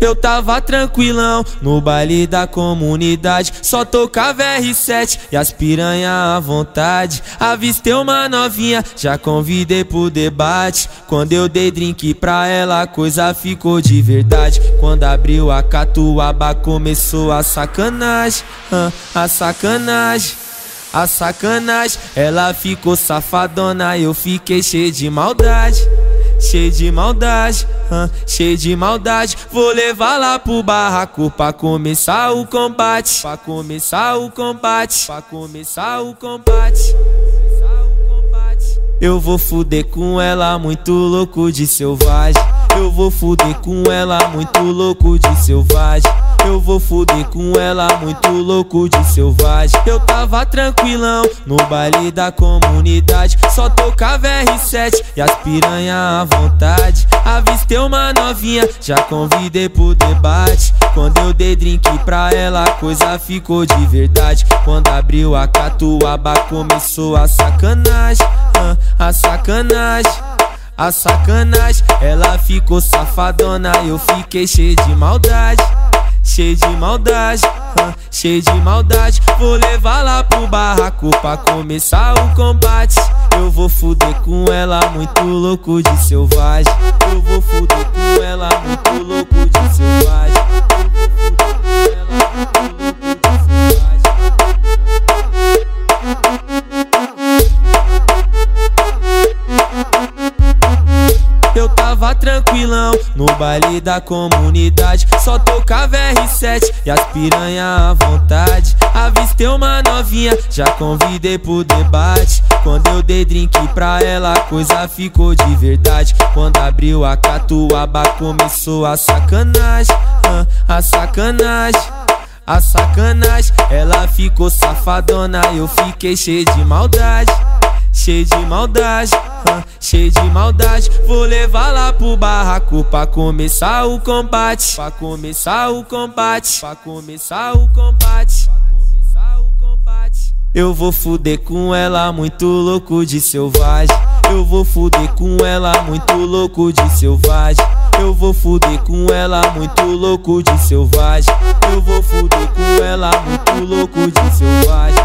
Eu tava tranquilão no baile da comunidade. Só tocava R7 e as piranha à vontade. Avistei uma novinha, já convidei pro debate. Quando eu dei drink pra ela, a coisa ficou de verdade. Quando abriu a catuaba, começou a sacanagem. Uh, a sacanagem. A sacanagem, ela ficou safadona, eu fiquei cheio de maldade cheio de maldade, cheio de maldade. Vou levar lá pro barraco pra começar o combate, pra começar o combate, pra começar o combate. Eu vou fuder com ela, muito louco de selvagem. Eu vou fuder com ela, muito louco de selvagem. Eu vou fuder com ela, muito louco de selvagem. Eu tava tranquilão no baile da comunidade. Só tocava R7 e as piranha à vontade. Avistei uma novinha, já convidei pro debate. Quando eu dei drink pra ela, a coisa ficou de verdade. Quando abriu a catuaba, começou a sacanagem. Uh, a sacanagem. A sacanagem, ela ficou safadona, eu fiquei cheio de maldade cheio de maldade, cheio de maldade. Vou levar lá pro barraco pra começar o combate. Eu vou fuder com ela, muito louco de selvagem. Eu vou fuder com ela, muito louco de selvagem. No baile da comunidade. Só tocava R7 e as piranha à vontade. Avistei uma novinha, já convidei pro debate. Quando eu dei drink pra ela, a coisa ficou de verdade. Quando abriu a catuaba, começou a sacanagem. A sacanagem. A sacanagem, ela ficou safadona, eu fiquei cheio de maldade cheio de maldade, cheio de maldade. Vou levar lá pro barraco pra começar o combate, pra começar o combate, pra começar o combate. Eu vou fuder com ela, muito louco de selvagem. Eu vou fuder com ela, muito louco de selvagem. Eu vou fuder com ela, muito louco de selvagem. Eu vou fuder com ela, muito louco de selvagem.